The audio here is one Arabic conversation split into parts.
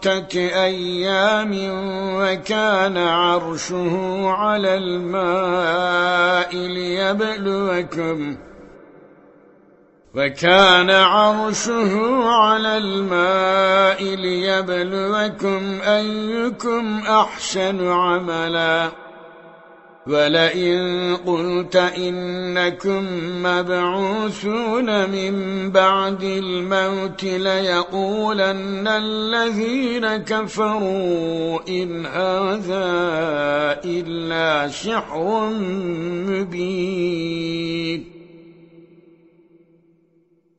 ستة أيام وكان عرشه على الماء ليبلوكم وكان عرشه على الماء ليبلوكم أيكم أحسن عملاً ولئن قلت إنكم مبعوثون من بعد الموت ليقولن الذين كفروا إن هذا إلا شحر مبين.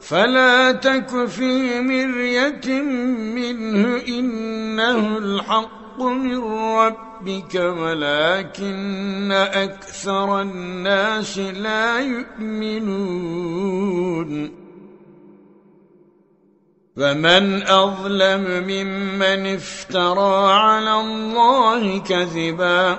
فلا تك في مرية منه إنه الحق من ربك ولكن أكثر الناس لا يؤمنون. ومن أظلم ممن افترى على الله كذبا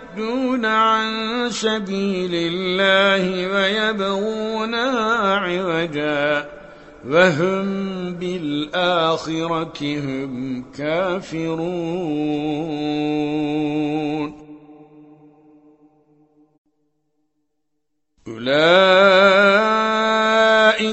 عن سبيل الله ويبغونها عوجا وهم بالآخرة هم كافرون. أولئك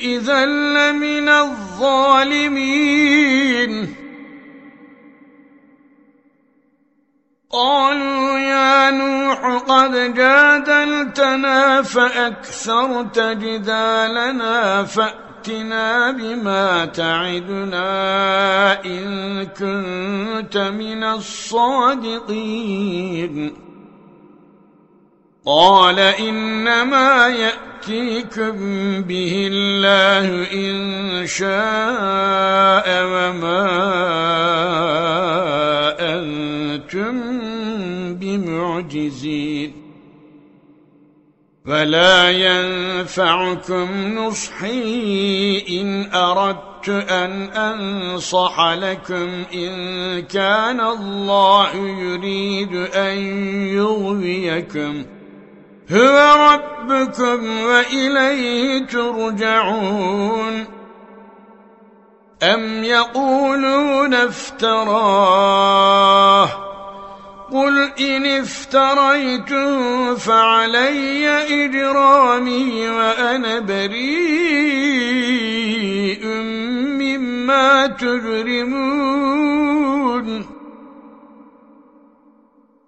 إذا لمن الظالمين. قالوا يا نوح قد جادلتنا فأكثرت جدالنا فأتنا بما تعدنا إن كنت من الصادقين. قال إنما يأتيكم به الله إن شاء وما أنتم بمعجزين. فلا ينفعكم نصحي إن أردت أن أنصح لكم إن كان الله يريد أن يغويكم. هو ربكم وإليه ترجعون. أم يقولون افتراه؟ قل إن افتريت فعلي إجرامي وأنا بريء مما تجرمون.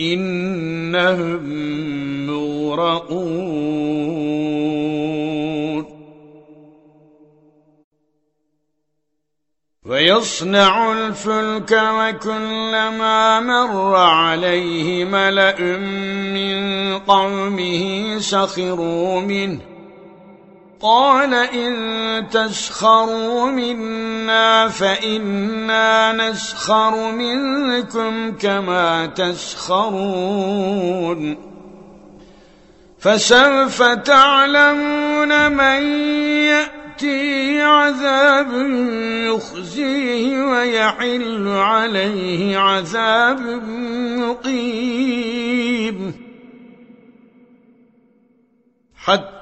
إنهم مغرقون. ويصنع الفلك وكلما مر عليه ملأ من قومه سخروا منه. قال إن تسخروا منا فإنا نسخر منكم كما تسخرون. فسوف تعلمون من يأتي عذاب يخزيه ويحل عليه عذاب مقيم. حتى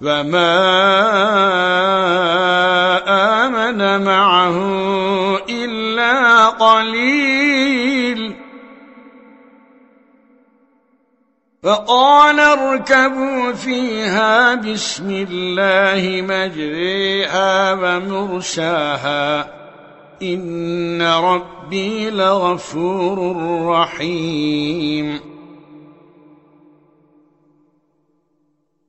وما آمن معه إلا قليل فقال اركبوا فيها بسم الله مجريها ومرساها إن ربي لغفور رحيم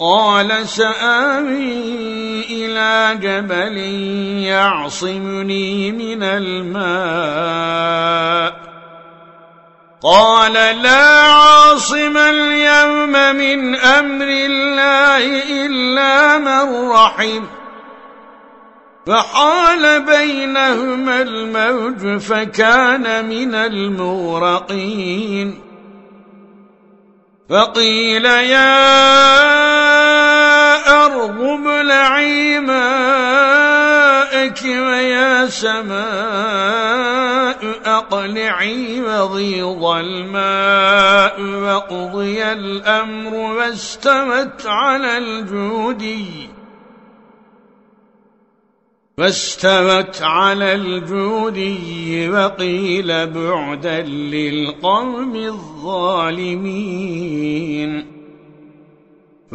قال سآوي إلى جبل يعصمني من الماء. قال لا عاصم اليوم من أمر الله إلا من رحم. فحال بينهما الموج فكان من المغرقين. فقيل يا أرض ابلعي ويا سماء أقلعي وغيض الماء. وقضي الأمر واستوت على الجودي فاستوت على الجودي وقيل بعدا للقوم الظالمين.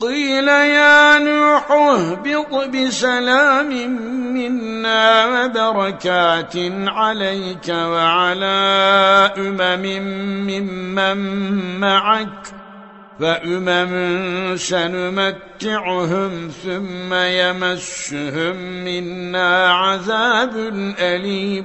قيل يا نوح اهبط بسلام منا وبركات عليك وعلى أمم ممن معك فأمم سنمتعهم ثم يمسهم منا عذاب أليم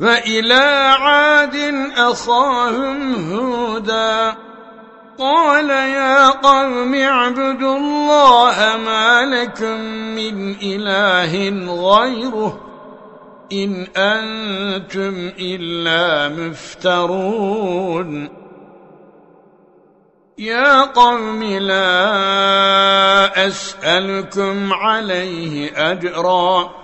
فإلى عاد أخاهم هودا. قال يا قوم اعبدوا الله ما لكم من إله غيره إن أنتم إلا مفترون. يا قوم لا أسألكم عليه أجراً.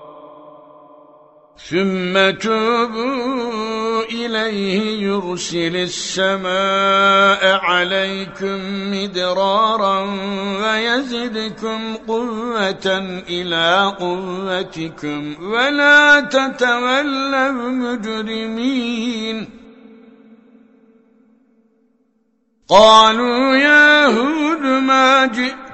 ثم توبوا إليه يرسل السماء عليكم مدرارا ويزدكم قوة إلى قوتكم ولا تتولوا مجرمين قالوا يا هود ما جئت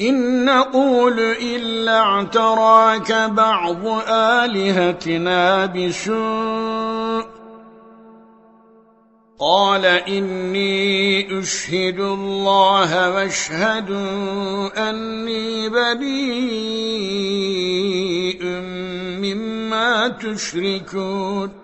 إن نقول إلا اعتراك بعض آلهتنا بسوء. قال إني أشهد الله واشهدوا أني بريء مما تشركون.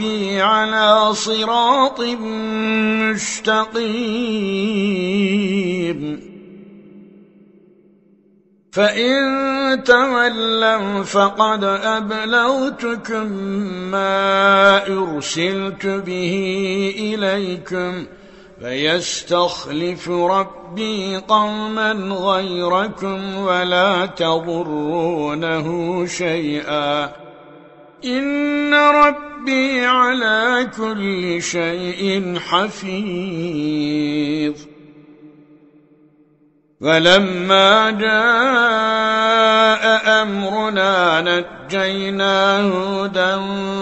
ربي على صراط مستقيم. فإن تولوا فقد أبلغتكم ما أرسلت به إليكم فيستخلف ربي قوما غيركم ولا تضرونه شيئا. إن ربي على كل شيء حفيظ. فلما جاء أمرنا نجينا هودا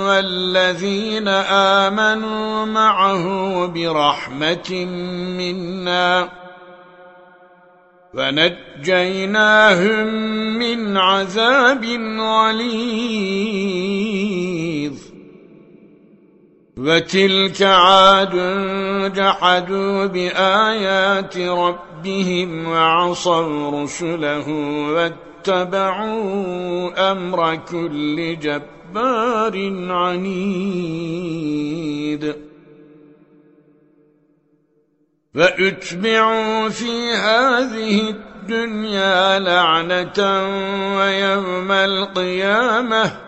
والذين آمنوا معه برحمة منا. فنجيناهم من عذاب غليظ. وتلك عاد جحدوا بآيات ربهم وعصوا رسله واتبعوا أمر كل جبار عنيد. فأتبعوا في هذه الدنيا لعنة ويوم القيامة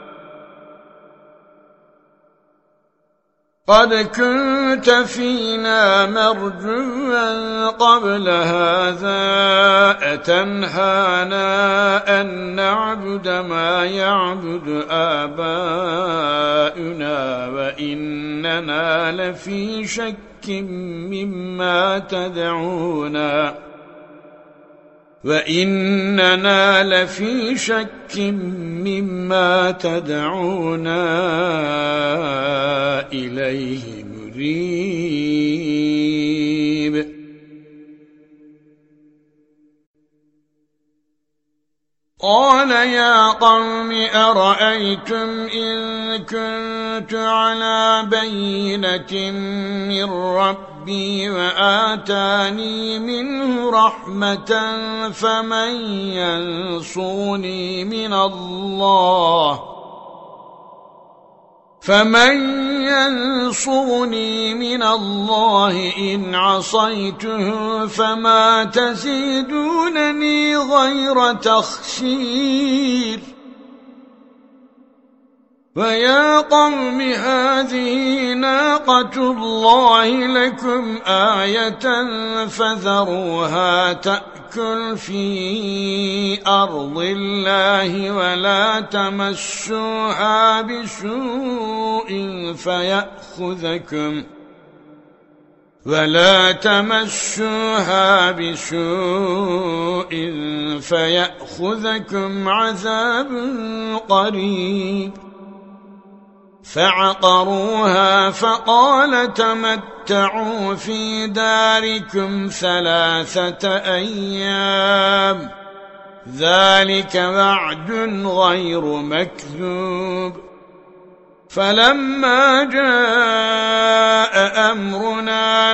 قد كنت فينا مرجوا قبل هذا أتنهانا أن نعبد ما يعبد آباؤنا وإننا لفي شك مما تدعونا. وإننا لفي شك مما تدعونا إليه مريب قال يا قوم أرأيتم إن كنت على بينة من ربي وآتاني منه رحمة فمن ينصوني من الله فمن ينصرني من الله إن عصيته فما تزيدونني غير تخسير فيا قوم هذه ناقة الله لكم آية فذروها تأكل في أرض الله ولا تمسوها بسوء فيأخذكم ولا تمسوها بسوء فيأخذكم عذاب قريب فعقروها فقال تمتعوا في داركم ثلاثة أيام. ذلك وعد غير مكذوب. فلما جاء أمرنا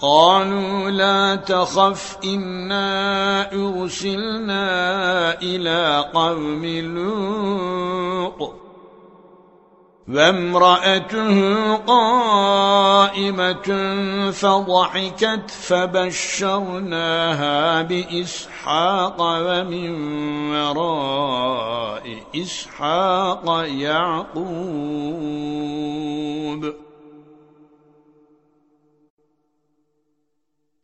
قالوا لا تخف إنا أرسلنا إلى قوم لوط. وامرأته قائمة فضحكت فبشرناها بإسحاق ومن وراء إسحاق يعقوب.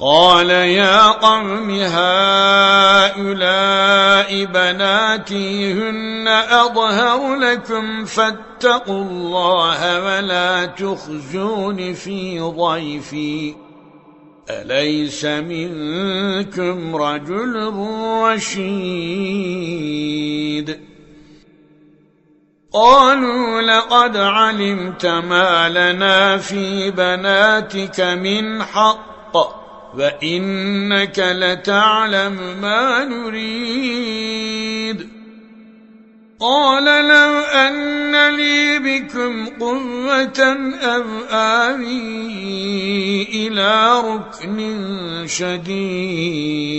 قال يا قوم هؤلاء بناتي هن أظهر لكم فاتقوا الله ولا تخزون في ضيفي. أليس منكم رجل رشيد؟ قالوا لقد علمت ما لنا في بناتك من حق. وإنك لتعلم ما نريد قال لو أن لي بكم قوة أو آوي إلى ركن شديد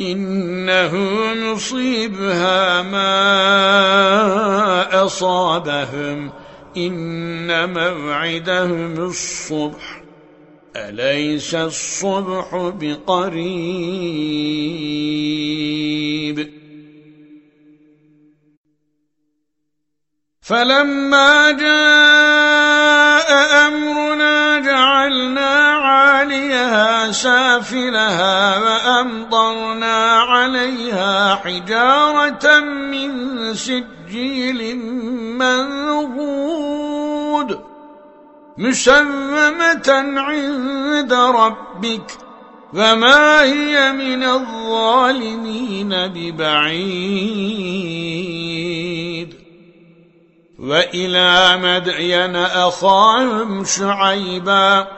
إنه نصيبها ما أصابهم. إن موعدهم الصبح. أليس الصبح بقريب؟ فلما جاء أمرنا جعلنا سافلها وأمطرنا عليها حجارة من سجيل منضود مسممة عند ربك فما هي من الظالمين ببعيد وإلى مدين أخاهم شعيبا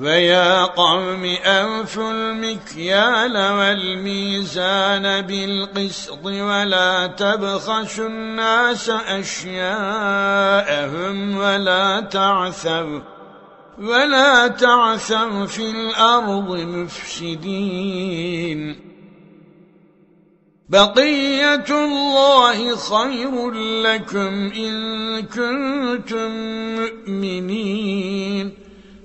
ويا قوم أنفوا المكيال والميزان بالقسط ولا تبخسوا الناس أشياءهم ولا تعثوا ولا تعثوا في الأرض مفسدين. بقية الله خير لكم إن كنتم مؤمنين.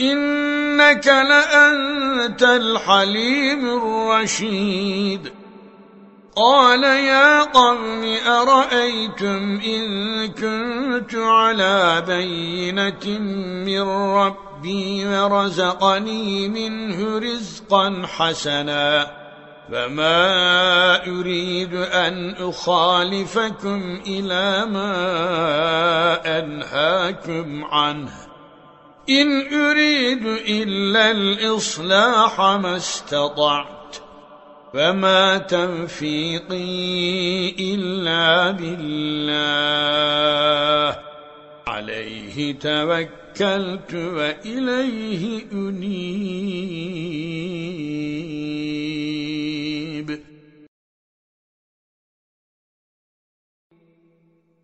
إنك لأنت الحليم الرشيد. قال يا قوم أرأيتم إن كنت على بينة من ربي ورزقني منه رزقا حسنا فما أريد أن أخالفكم إلى ما أنهاكم عنه. إن أريد إلا الإصلاح ما استطعت فما تنفيقي إلا بالله. عليه توكلت وإليه أنيب.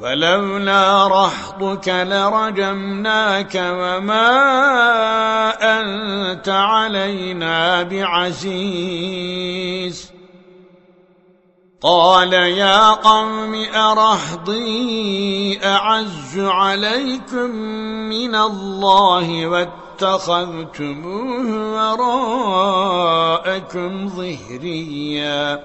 ولولا رحضك لرجمناك وما أنت علينا بعزيز. قال يا قوم أرهضي أعز عليكم من الله واتخذتموه وراءكم ظهريا.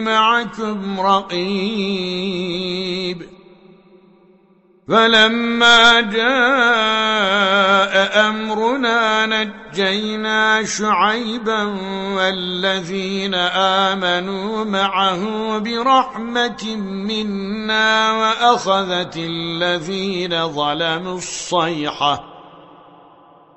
معكم رقيب. فلما جاء أمرنا نجينا شعيبا والذين آمنوا معه برحمة منا وأخذت الذين ظلموا الصيحة.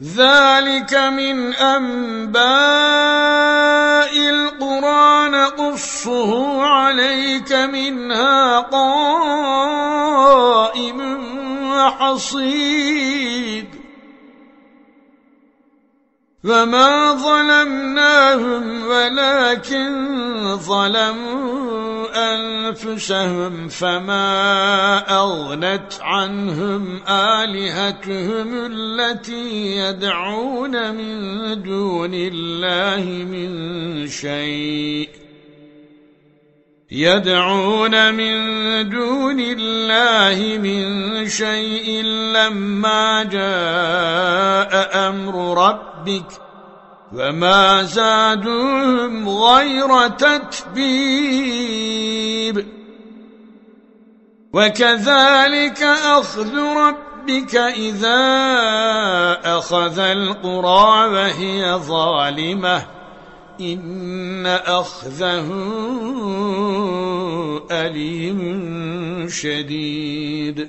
ذلك من أنباء القرآن قصه عليك منها قائم وحصيد. فما ظلمناهم ولكن ظلموا أنفسهم فما أغنت عنهم آلهتهم التي يدعون من دون الله من شيء. يدعون من دون الله من شيء لما جاء أمر ربك وما زادوهم غير تتبيب وكذلك أخذ ربك إذا أخذ القرى وهي ظالمة إن أخذه أليم شديد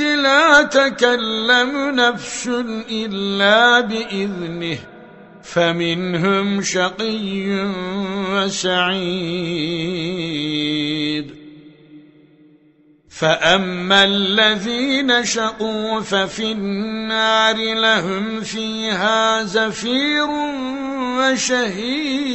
لا تكلم نفس إلا بإذنه فمنهم شقي وسعيد. فأما الذين شقوا ففي النار لهم فيها زفير وشهيق.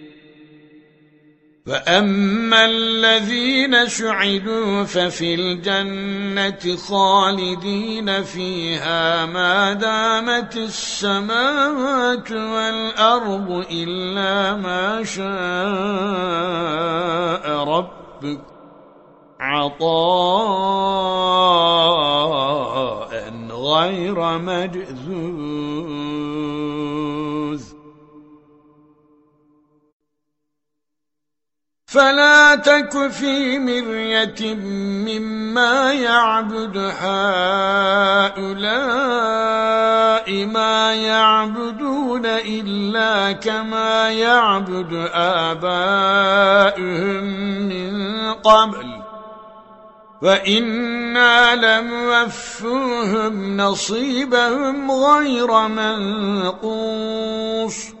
فأما الذين سعدوا ففي الجنة خالدين فيها ما دامت السماوات والأرض إلا ما شاء ربك عطاء غير مجذوذ فلا تك في مرية مما يعبد هؤلاء ما يعبدون إلا كما يعبد آباؤهم من قبل. وَإِنَّا لَمُوَفُّوهُمْ نَصِيبَهُمْ غَيْرَ مَنْقُوصٍ.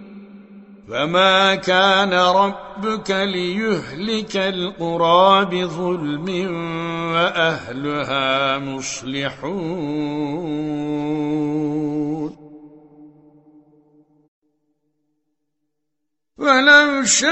فما كان ربك ليهلك القرى بظلم وأهلها مصلحون ولو شاء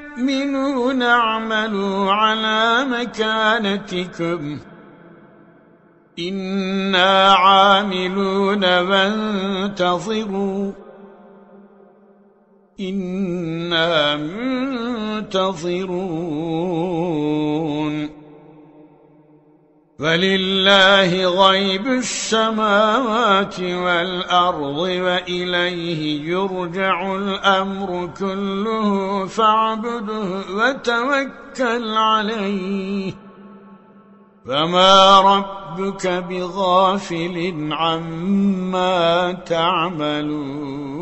يؤمنون اعملوا على مكانتكم. إنا عاملون وانتظروا إنا منتظرون. ولله غيب السماوات والأرض وإليه يرجع الأمر كله فاعبده وتوكل عليه. فما ربك بغافل عما تعملون.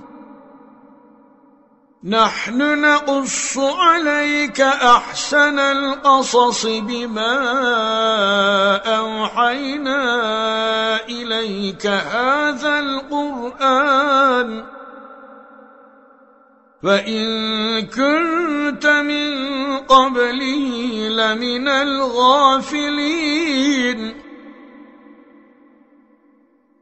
نحن نقص عليك أحسن القصص بما أوحينا إليك هذا القرآن. وَإِن كُنتَ مِن قَبْلِهِ لَمِنَ الْغَافِلِينَ.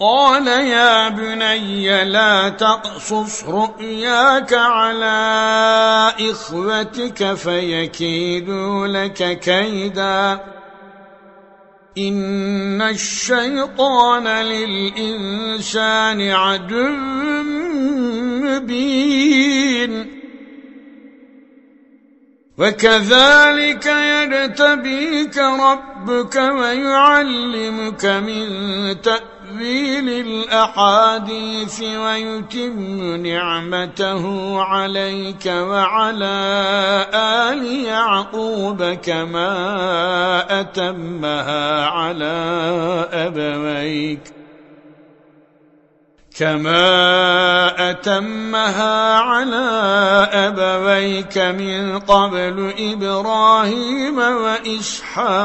قال يا بني لا تقصص رؤياك على إخوتك فيكيدوا لك كيداً. إن الشيطان للإنسان عدو مبين. وكذلك يرتبيك ربك ويعلمك من تأثير تأويل الأحاديث ويتم نعمته عليك وعلى آل يعقوب كما أتمها على أبويك كما أتمها على أبويك من قبل إبراهيم وإسحاق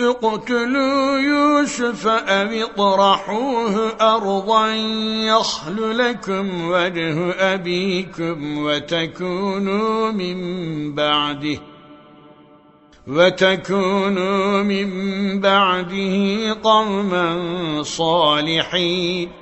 اقتلوا يوسف أو اطرحوه أرضا يخل لكم وجه أبيكم وتكونوا من بعده وتكونوا من بعده قوما صالحين.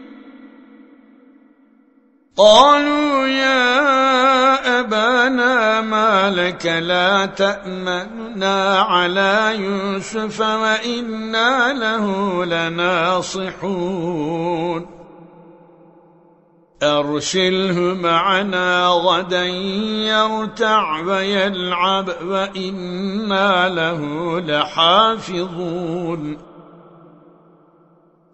قالوا يا أبانا ما لك لا تأمنا على يوسف وإنا له لناصحون. أرسله معنا غدا يرتع ويلعب وإنا له لحافظون.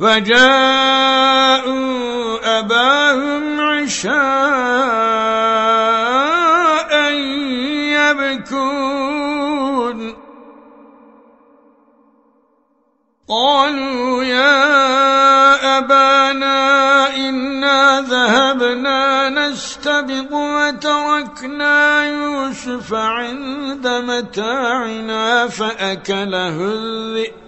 وجاءوا أباهم عشاء يبكون. قالوا يا أبانا إنا ذهبنا نستبق وتركنا يوسف عند متاعنا فأكله الذئب.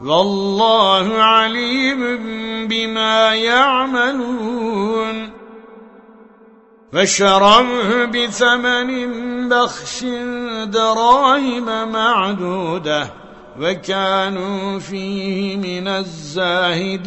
والله عليم بما يعملون. فشرمه بثمن بخس دراهم معدودة وكانوا فيه من الزاهدين.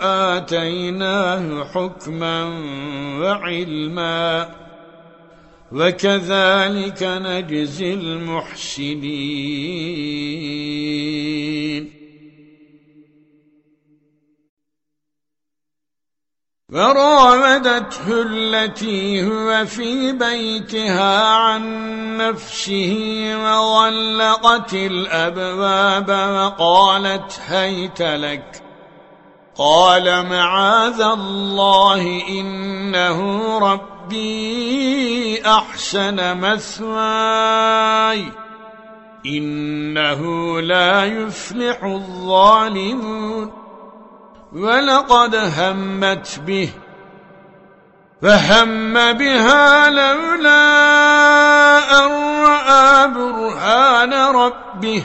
آتيناه حكما وعلما وكذلك نجزي المحسنين. وراودته التي هو في بيتها عن نفسه وغلقت الأبواب وقالت هيت لك قال معاذ الله إنه ربي أحسن مثواي إنه لا يفلح الظالمون ولقد همت به فهم بها لولا أن رأى برهان ربه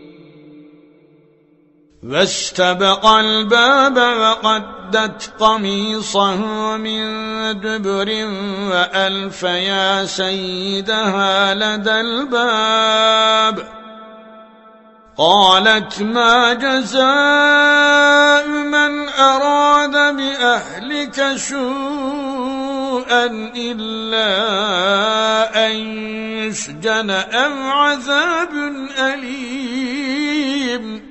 واستبق الباب وقدت قميصه من دبر وألف يا سيدها لدى الباب. قالت ما جزاء من أراد بأهلك سوءا إلا أن يسجن أم عذاب أليم.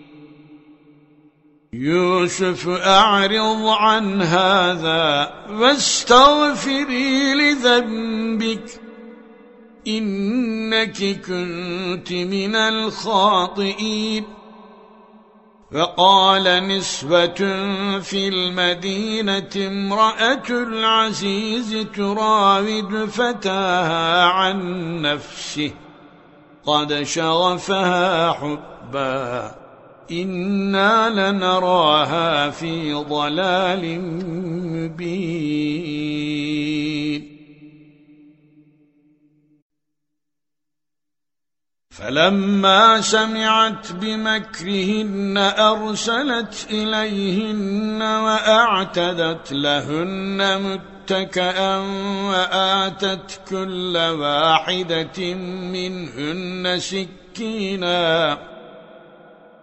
يوسف أعرض عن هذا واستغفري لذنبك. إنك كنت من الخاطئين. وقال نسبة في المدينة امرأة العزيز تراود فتاها عن نفسه. قد شغفها حبا. إنا لنراها في ضلال مبين فلما سمعت بمكرهن أرسلت إليهن وأعتدت لهن متكأا وآتت كل واحدة منهن سكيناً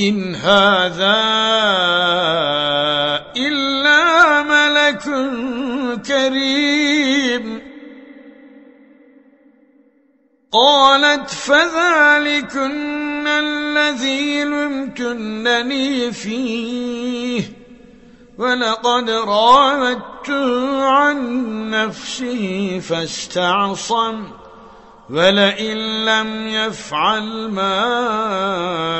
إن هذا إلا ملك كريم قالت فذلكن الذي لمتنني فيه ولقد راودته عن نفسه فاستعصم ولئن لم يفعل ما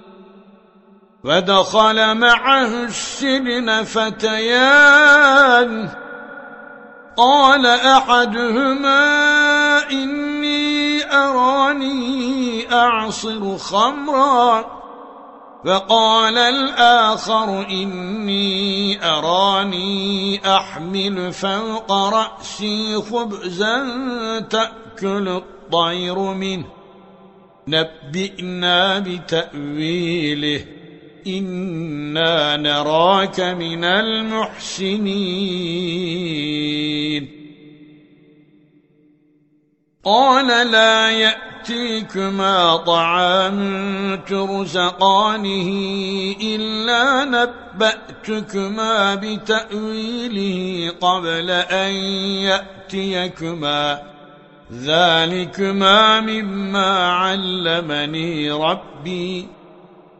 ودخل معه السجن فتيان. قال أحدهما إني أراني أعصر خمرًا. فقال الآخر إني أراني أحمل فوق رأسي خبزا تأكل الطير منه. نبئنا بتأويله. إنا نراك من المحسنين. قال لا يأتيكما طعام ترزقانه إلا نبأتكما بتأويله قبل أن يأتيكما ذلكما مما علمني ربي.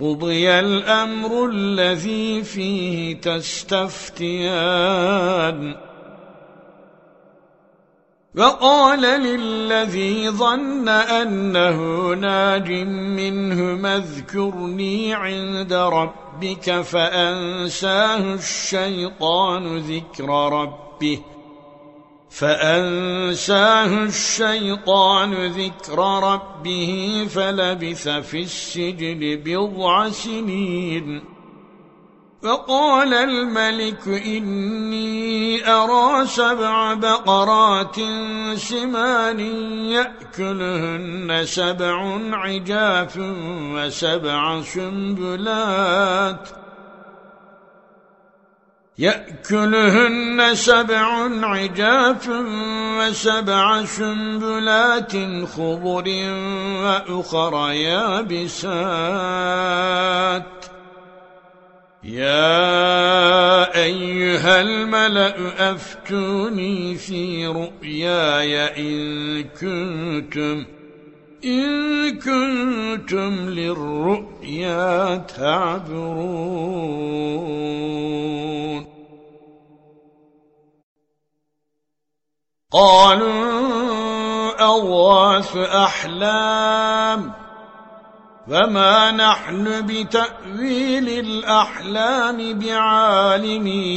قضي الأمر الذي فيه تستفتيان وقال للذي ظن أنه ناج منه اذكرني عند ربك فأنساه الشيطان ذكر ربه فأنساه الشيطان ذكر ربه فلبث في السجن بضع سنين. فقال الملك إني أرى سبع بقرات سمان يأكلهن سبع عجاف وسبع سنبلات. يأكلهن سبع عجاف وسبع سنبلات خضر وأخر يابسات. يا أيها الملأ أفتوني في رؤياي إن كنتم إن كنتم للرؤيا تعبرون. قالوا أواث أحلام فما نحن بتأويل الأحلام بعالمين.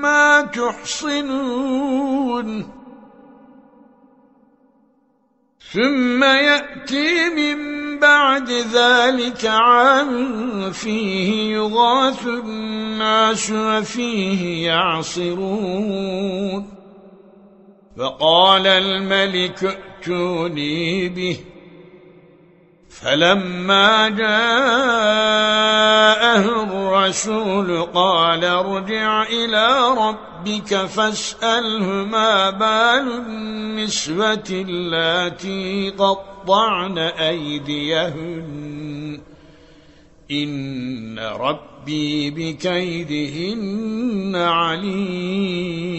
ما تحصنون. ثم يأتي من بعد ذلك عام فيه يغاث الناس وفيه يعصرون. فقال الملك ائتوني به. فلما جاءه الرسول قال ارجع إلى ربك فاسأله ما بال النسوة التي قطعن أيديهن. إن ربي بكيدهن عليم.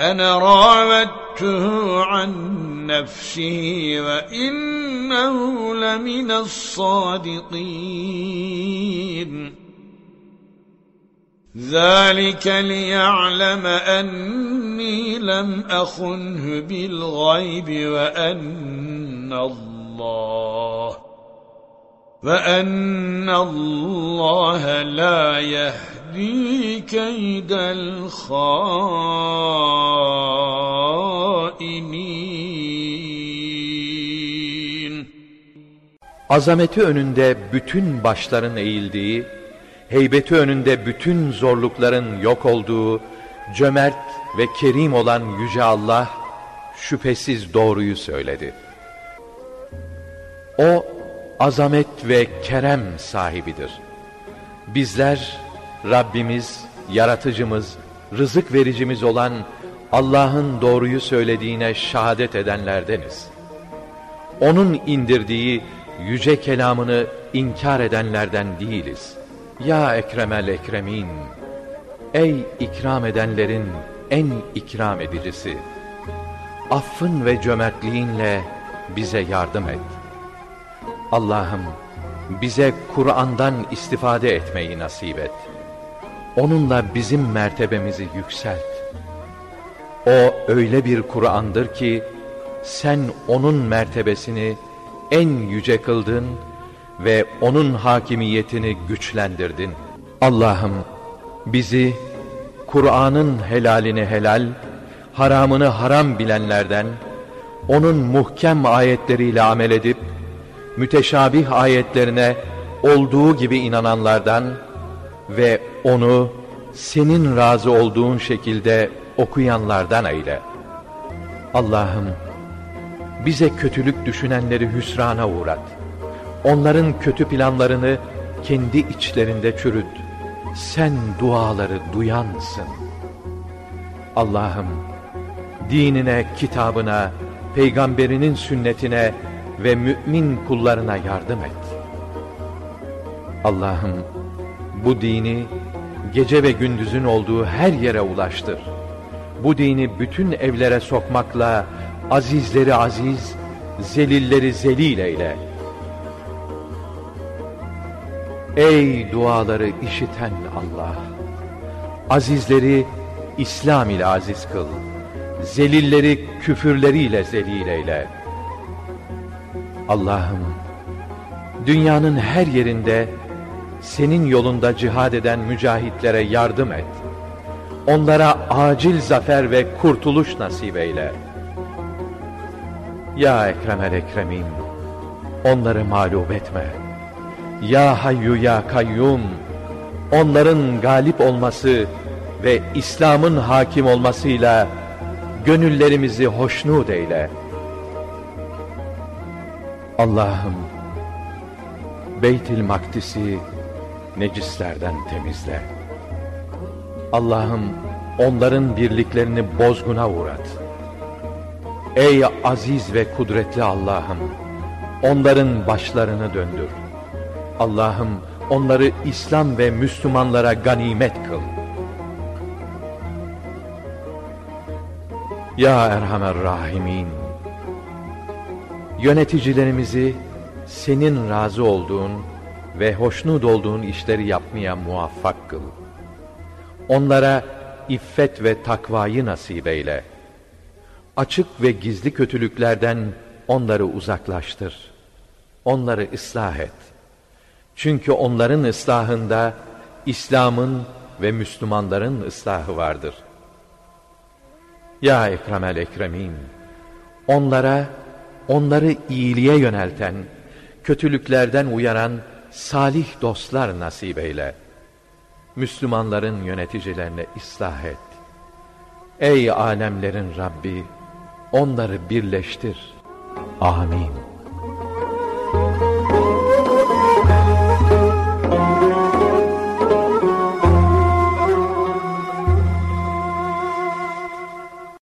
أنا راودته عن نفسه وإنه لمن الصادقين. ذلك ليعلم أني لم أخنه بالغيب وأن الله وأن الله لا يهدي كيد الخائنين Azameti önünde bütün başların eğildiği, heybeti önünde bütün zorlukların yok olduğu, cömert ve kerim olan Yüce Allah, şüphesiz doğruyu söyledi. O, azamet ve kerem sahibidir. Bizler Rabbimiz, yaratıcımız, rızık vericimiz olan Allah'ın doğruyu söylediğine şahadet edenlerdeniz. Onun indirdiği yüce kelamını inkar edenlerden değiliz. Ya Ekremel Ekremin! Ey ikram edenlerin en ikram edicisi! Affın ve cömertliğinle bize yardım et. Allah'ım bize Kur'an'dan istifade etmeyi nasip et. Onunla bizim mertebemizi yükselt. O öyle bir Kur'an'dır ki sen onun mertebesini en yüce kıldın ve onun hakimiyetini güçlendirdin. Allah'ım bizi Kur'an'ın helalini helal, haramını haram bilenlerden, onun muhkem ayetleriyle amel edip, müteşabih ayetlerine olduğu gibi inananlardan ve onu senin razı olduğun şekilde okuyanlardan eyle. Allah'ım bize kötülük düşünenleri hüsrana uğrat. Onların kötü planlarını kendi içlerinde çürüt. Sen duaları duyansın. Allah'ım dinine, kitabına, peygamberinin sünnetine ve mümin kullarına yardım et. Allah'ım bu dini gece ve gündüzün olduğu her yere ulaştır. Bu dini bütün evlere sokmakla azizleri aziz, zelilleri zelil eyle. Ey duaları işiten Allah! Azizleri İslam ile aziz kıl. Zelilleri küfürleriyle zelil eyle. Allah'ım, dünyanın her yerinde senin yolunda cihad eden mücahitlere yardım et. Onlara acil zafer ve kurtuluş nasip eyle. Ya Ekremel Ekremin, onları mağlup etme. Ya Hayyu Ya Kayyum, onların galip olması ve İslam'ın hakim olmasıyla gönüllerimizi hoşnut eyle. Allah'ım, Beytil Makdis'i necislerden temizle. Allah'ım onların birliklerini bozguna uğrat. Ey aziz ve kudretli Allah'ım, onların başlarını döndür. Allah'ım onları İslam ve Müslümanlara ganimet kıl. Ya Erhamer Rahimin, yöneticilerimizi senin razı olduğun ve hoşnut olduğun işleri yapmaya muvaffak kıl. Onlara iffet ve takvayı nasip eyle. Açık ve gizli kötülüklerden onları uzaklaştır. Onları ıslah et. Çünkü onların ıslahında İslam'ın ve Müslümanların ıslahı vardır. Ya Ekremel Ekremin, onlara, onları iyiliğe yönelten, kötülüklerden uyaran salih dostlar nasip eyle. Müslümanların yöneticilerine ıslah et. Ey alemlerin Rabbi, onları birleştir. Amin.